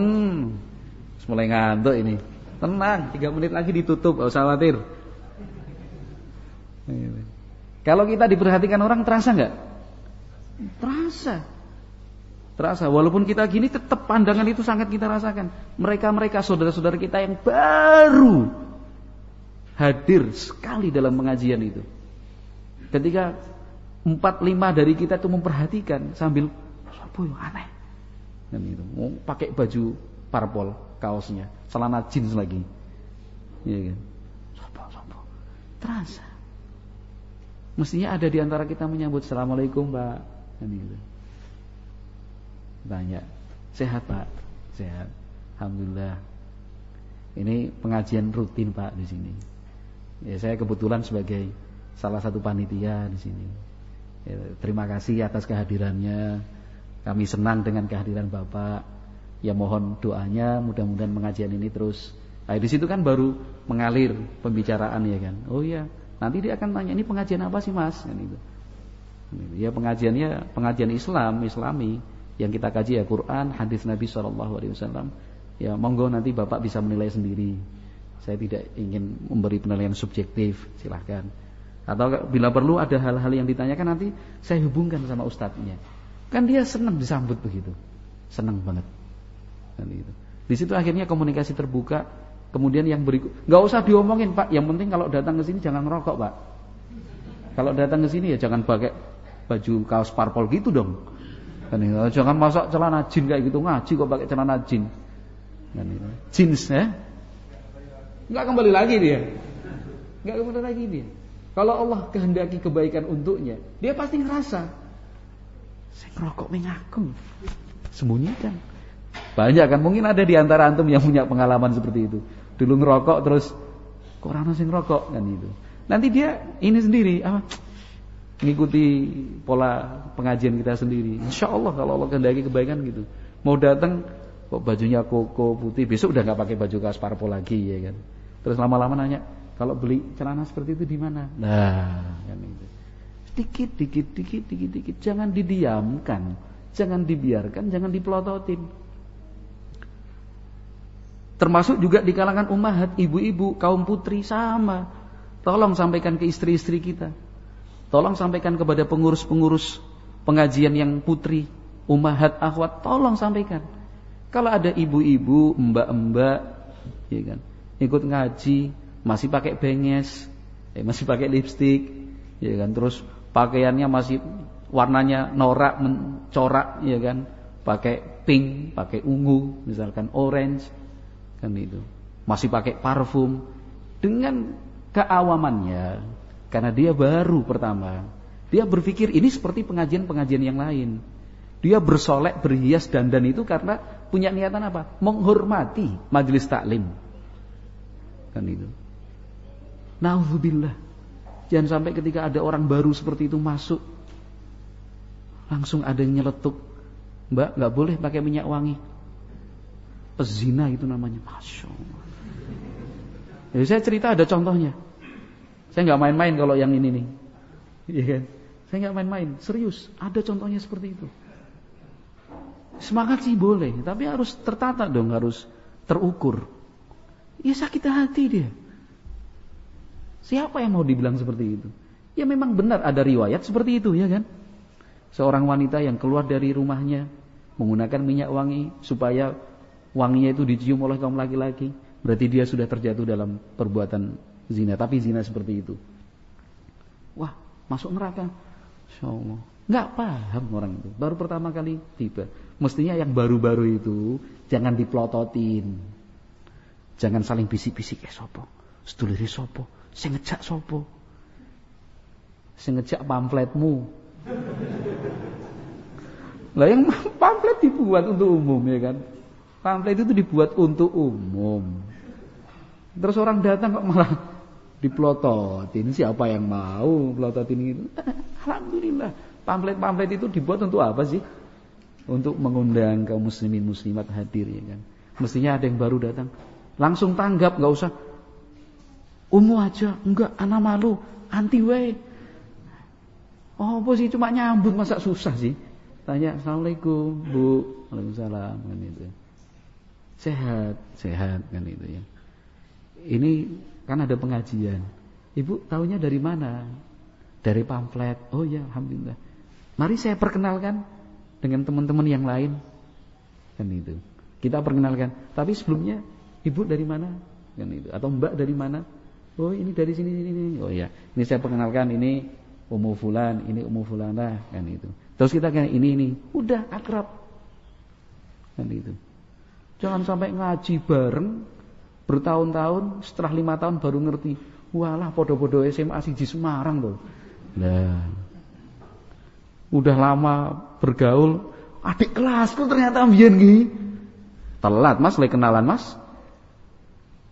Mulai ngantuk ini. Tenang, tiga menit lagi ditutup, gak usah khawatir. Kalau kita diperhatikan orang terasa nggak? Terasa. Terasa. Walaupun kita gini tetap pandangan itu sangat kita rasakan. Mereka-mereka saudara-saudara kita yang baru hadir sekali dalam pengajian itu. Ketika empat lima dari kita itu memperhatikan sambil apa aneh. Dan itu mau pakai baju parpol kaosnya, celana jeans lagi. Iya kan? Sopo, sopo. Terasa. Mestinya ada di antara kita menyambut Assalamualaikum Pak kan gitu. Banyak. Sehat Pak. Sehat. Alhamdulillah. Ini pengajian rutin Pak di sini. Ya, Saya kebetulan sebagai Salah satu panitia di sini. Ya, Terima kasih atas kehadirannya. Kami senang dengan kehadiran Bapak. Ya mohon doanya Mudah-mudahan pengajian ini terus. Nah, di situ kan baru mengalir pembicaraan ya kan. Oh iya, Nanti dia akan tanya, ini pengajian apa sih mas? Kan itu. Ya pengajiannya pengajian Islam, Islami yang kita kaji ya Quran, hadis Nabi Shallallahu Alaihi Wasallam. Ya monggo nanti bapak bisa menilai sendiri. Saya tidak ingin memberi penilaian subjektif, silahkan. Atau bila perlu ada hal-hal yang ditanyakan nanti saya hubungkan sama ustadznya. Kan dia senang disambut begitu, senang banget. Kan itu. Di situ akhirnya komunikasi terbuka, Kemudian yang berikut, nggak usah diomongin Pak. Yang penting kalau datang ke sini jangan ngerokok Pak. Kalau datang ke sini ya jangan pakai baju kaos parpol gitu dong. Kan jangan masak celana jin kayak gitu ngaji kok pakai celana jin. Kan itu. Jeans ya. Nggak kembali lagi dia. Nggak kembali lagi dia. Kalau Allah kehendaki kebaikan untuknya, dia pasti ngerasa. Saya ngerokok mengaku. Sembunyikan. Banyak kan mungkin ada di antara antum yang punya pengalaman seperti itu. Dulu ngerokok terus kok orang sing ngerokok kan itu. Nanti dia ini sendiri apa ngikuti pola pengajian kita sendiri. Insya Allah kalau Allah kehendaki kebaikan gitu. Mau datang kok bajunya koko putih, besok udah nggak pakai baju kaos parpol lagi ya kan. Terus lama-lama nanya, kalau beli celana seperti itu di mana? Nah, kan itu. Dikit, dikit, dikit, dikit, dikit. Jangan didiamkan, jangan dibiarkan, jangan dipelototin. Termasuk juga di kalangan ummahat, ibu-ibu, kaum putri sama. Tolong sampaikan ke istri-istri kita. Tolong sampaikan kepada pengurus-pengurus pengajian yang putri, ummahat, akhwat, tolong sampaikan. Kalau ada ibu-ibu, mbak-mbak, ya kan, ikut ngaji, masih pakai benges, eh, masih pakai lipstick, ya kan, terus pakaiannya masih warnanya norak, mencorak, ya kan, pakai pink, pakai ungu, misalkan orange, kan itu masih pakai parfum dengan keawamannya karena dia baru pertama. Dia berpikir ini seperti pengajian-pengajian yang lain. Dia bersolek berhias dandan itu karena punya niatan apa? Menghormati majelis taklim. Kan itu. Nauzubillah. Jangan sampai ketika ada orang baru seperti itu masuk langsung ada yang nyeletuk. Mbak nggak boleh pakai minyak wangi. Pezina itu namanya. Masya Allah. Ya, saya cerita ada contohnya. Saya nggak main-main kalau yang ini nih. Iya kan? Saya nggak main-main, serius. Ada contohnya seperti itu. Semangat sih boleh, tapi harus tertata dong, harus terukur. Ya sakit hati dia. Siapa yang mau dibilang seperti itu? Ya memang benar ada riwayat seperti itu, ya kan? Seorang wanita yang keluar dari rumahnya menggunakan minyak wangi supaya wanginya itu dicium oleh kaum laki-laki, berarti dia sudah terjatuh dalam perbuatan zina, tapi zina seperti itu. Wah, masuk neraka. Insyaallah. Enggak paham orang itu. Baru pertama kali tiba. Mestinya yang baru-baru itu jangan diplototin. Jangan saling bisik-bisik eh sopo. Sedulure sopo? Sing ngejak sopo? Ngejak pamfletmu. <laughs> Lah yang pamflet dibuat untuk umum ya kan. Pamflet itu dibuat untuk umum. Terus orang datang kok malah diplototin. Siapa yang mau plototin itu? <laughs> Alhamdulillah. Pamflet-pamflet itu dibuat untuk apa sih? Untuk mengundang kaum muslimin muslimat hadir ya kan. Mestinya ada yang baru datang. Langsung tanggap, nggak usah. Umu aja, enggak, anak malu, anti way. Oh, apa sih cuma nyambut masa susah sih? Tanya, Assalamualaikum, Bu. Waalaikumsalam kan itu. Sehat, sehat kan itu ya. Ini kan ada pengajian. Ibu tahunya dari mana? Dari pamflet. Oh ya, alhamdulillah. Mari saya perkenalkan dengan teman-teman yang lain. Kan itu. Kita perkenalkan. Tapi sebelumnya Ibu dari mana? Kan itu. Atau Mbak dari mana? Oh, ini dari sini sini. Oh ya, ini saya perkenalkan ini Ummu fulan, ini Ummu fulana kan itu. Terus kita kayak ini ini, udah akrab. Kan itu. Jangan sampai ngaji bareng bertahun-tahun, setelah lima tahun baru ngerti. Walah podo-podo SMA di Semarang tuh. Nah, udah lama bergaul, adik kelasku ternyata mbiyen nggih. Telat Mas, lagi kenalan Mas.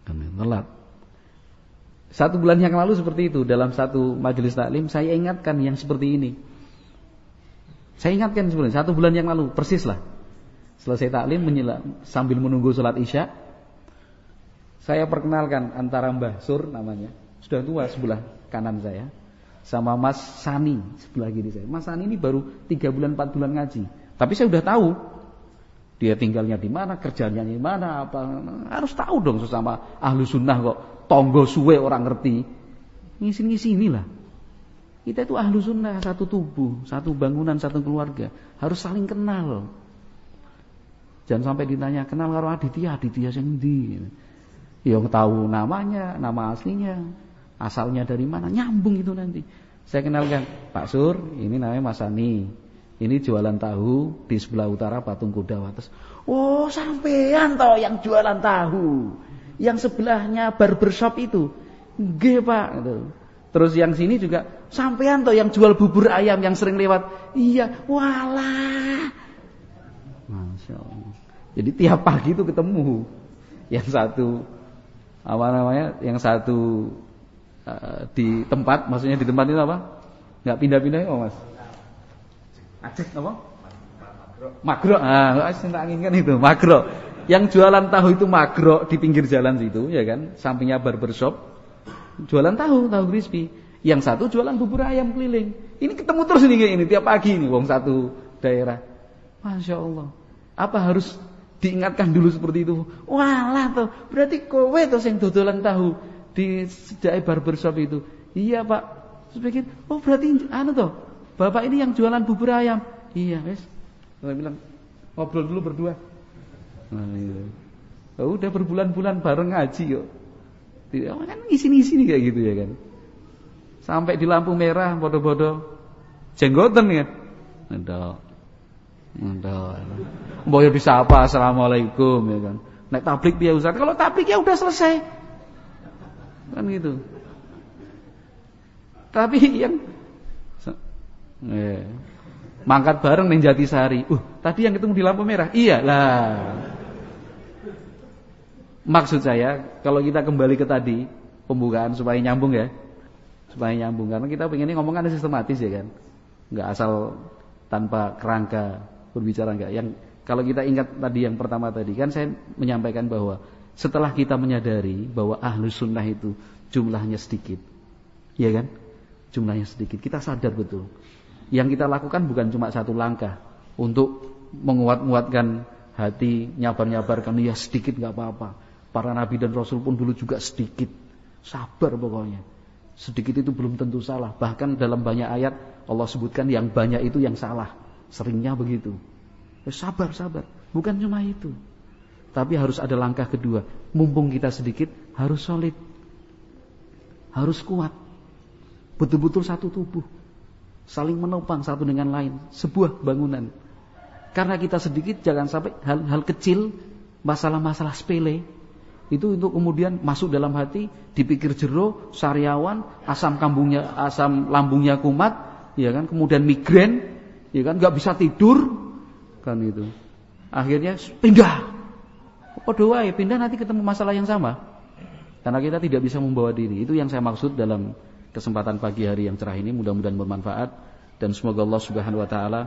Kan telat. Satu bulan yang lalu seperti itu dalam satu majelis taklim saya ingatkan yang seperti ini. Saya ingatkan sebenarnya satu bulan yang lalu persis lah. Selesai taklim sambil menunggu sholat isya, saya perkenalkan antara Mbah Sur namanya, sudah tua sebelah kanan saya, sama Mas Sani sebelah kiri saya. Mas Sani ini baru tiga bulan empat bulan ngaji, tapi saya sudah tahu dia tinggalnya di mana, kerjanya di mana, apa harus tahu dong sesama ahlu sunnah kok tonggo suwe orang ngerti. Ngisi-ngisi inilah. Kita itu ahlu sunnah satu tubuh, satu bangunan, satu keluarga harus saling kenal. Jangan sampai ditanya kenal karo Aditya, Aditya ndi. Ya tahu namanya, nama aslinya, asalnya dari mana, nyambung itu nanti. Saya kenalkan Pak Sur, ini namanya Mas Ani. Ini jualan tahu di sebelah utara Patung Kuda Wates. Oh, sampean toh yang jualan tahu. Yang sebelahnya barbershop itu. Nggih, Pak. Gitu. Terus yang sini juga sampean toh yang jual bubur ayam yang sering lewat. Iya, walah. Masya Allah. Jadi tiap pagi itu ketemu. Yang satu apa namanya? Yang satu uh, di tempat, maksudnya di tempat itu apa? Enggak pindah-pindah oh, Mas. Aceh apa? Magro. Ah, sing tak inginkan itu, magro. Yang jualan tahu itu magro di pinggir jalan situ, ya kan? Sampingnya barbershop. Jualan tahu, tahu crispy. Yang satu jualan bubur ayam keliling. Ini ketemu terus ini ini tiap pagi ini wong satu daerah. Masya Allah. Apa harus diingatkan dulu seperti itu? Walah tuh, berarti kowe tuh yang dodolan tahu di sejak barbershop itu. Iya, Pak. Terus oh berarti anu tuh, Bapak ini yang jualan bubur ayam. Iya, wes. Saya bilang, ngobrol dulu berdua. Nah, iya. Oh, udah berbulan-bulan bareng ngaji yuk. Tidak, oh, kan ngisi-ngisi nih kayak gitu ya kan. Sampai di lampu merah bodoh-bodoh jenggoten ya. Ndok. Ndok. Mbok bisa apa assalamualaikum ya kan. Naik tablik dia Ustaz. Kalau tablik ya udah selesai. Kan gitu. Tapi yang Eh. Mangkat bareng ning Jatisari. Uh, tadi yang ketemu di lampu merah. Iya lah. Maksud saya, kalau kita kembali ke tadi pembukaan supaya nyambung ya. Supaya nyambung karena kita pengen ngomong kan sistematis ya kan. Enggak asal tanpa kerangka berbicara enggak. Yang kalau kita ingat tadi yang pertama tadi kan saya menyampaikan bahwa setelah kita menyadari bahwa ahlu sunnah itu jumlahnya sedikit. Ya kan? Jumlahnya sedikit. Kita sadar betul. Yang kita lakukan bukan cuma satu langkah untuk menguat-nguatkan hati, nyabar-nyabarkan ya sedikit nggak apa-apa. Para nabi dan rasul pun dulu juga sedikit. Sabar pokoknya. Sedikit itu belum tentu salah. Bahkan dalam banyak ayat Allah sebutkan yang banyak itu yang salah. Seringnya begitu. Ya, sabar, sabar. Bukan cuma itu. Tapi harus ada langkah kedua. Mumpung kita sedikit, harus solid. Harus kuat. Betul-betul satu tubuh. Saling menopang satu dengan lain. Sebuah bangunan. Karena kita sedikit, jangan sampai hal-hal kecil, masalah-masalah sepele, itu untuk kemudian masuk dalam hati, dipikir jero, sariawan, asam kambungnya, asam lambungnya kumat, ya kan, kemudian migrain, ya kan, nggak bisa tidur, kan itu. Akhirnya pindah, Oh doa ya pindah nanti ketemu masalah yang sama. Karena kita tidak bisa membawa diri. Itu yang saya maksud dalam kesempatan pagi hari yang cerah ini. Mudah-mudahan bermanfaat. Dan semoga Allah subhanahu wa ta'ala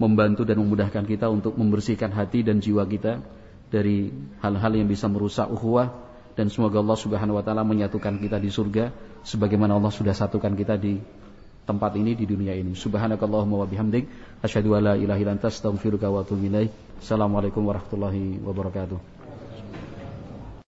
membantu dan memudahkan kita untuk membersihkan hati dan jiwa kita dari hal-hal yang bisa merusak ukhuwah dan semoga Allah Subhanahu wa taala menyatukan kita di surga sebagaimana Allah sudah satukan kita di tempat ini di dunia ini. Subhanakallahumma wa bihamdik asyhadu an la ilaha illa anta astaghfiruka wa atubu ilaik. Assalamualaikum warahmatullahi wabarakatuh.